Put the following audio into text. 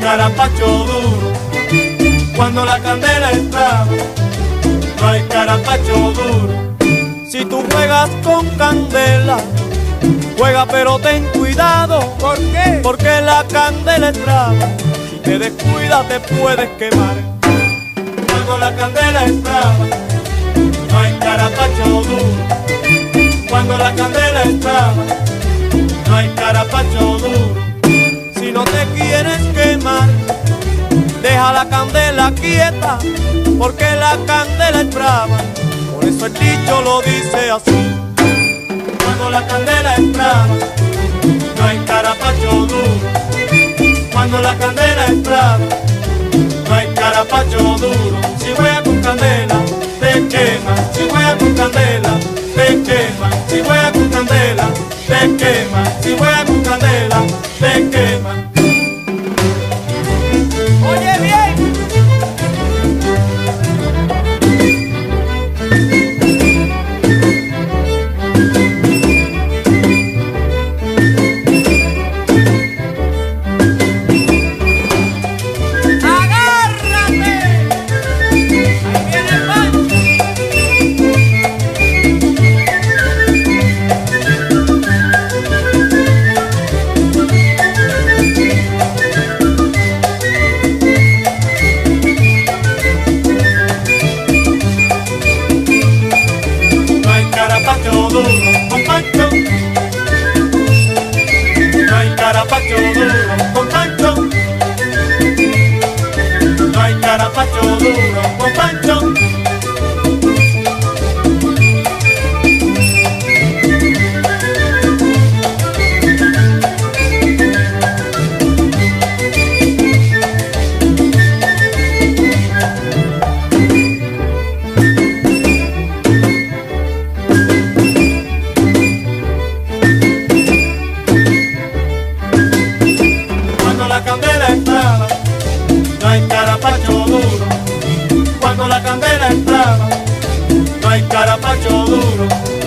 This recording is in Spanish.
carapacho duro. Cuando la candela entra, no hay carapacho duro. Si tú juegas con candela, juega pero ten cuidado. ¿Por qué? Porque la candela entra, si te descuidas te puedes quemar. Cuando la candela entra, no hay carapacho duro. Cuando la candela entra, no hay carapacho deja la candela quieta, porque la candela es brava. Por eso el dicho lo dice así. Cuando la candela es brava, no hay carapacho duro. Cuando la candela es brava, no hay carapacho duro. Si juega con candela, te quema. Si juega con candela, te quema. Si juega con candela, te quema. Si juega con candela, te quema. No hay carapacho duro.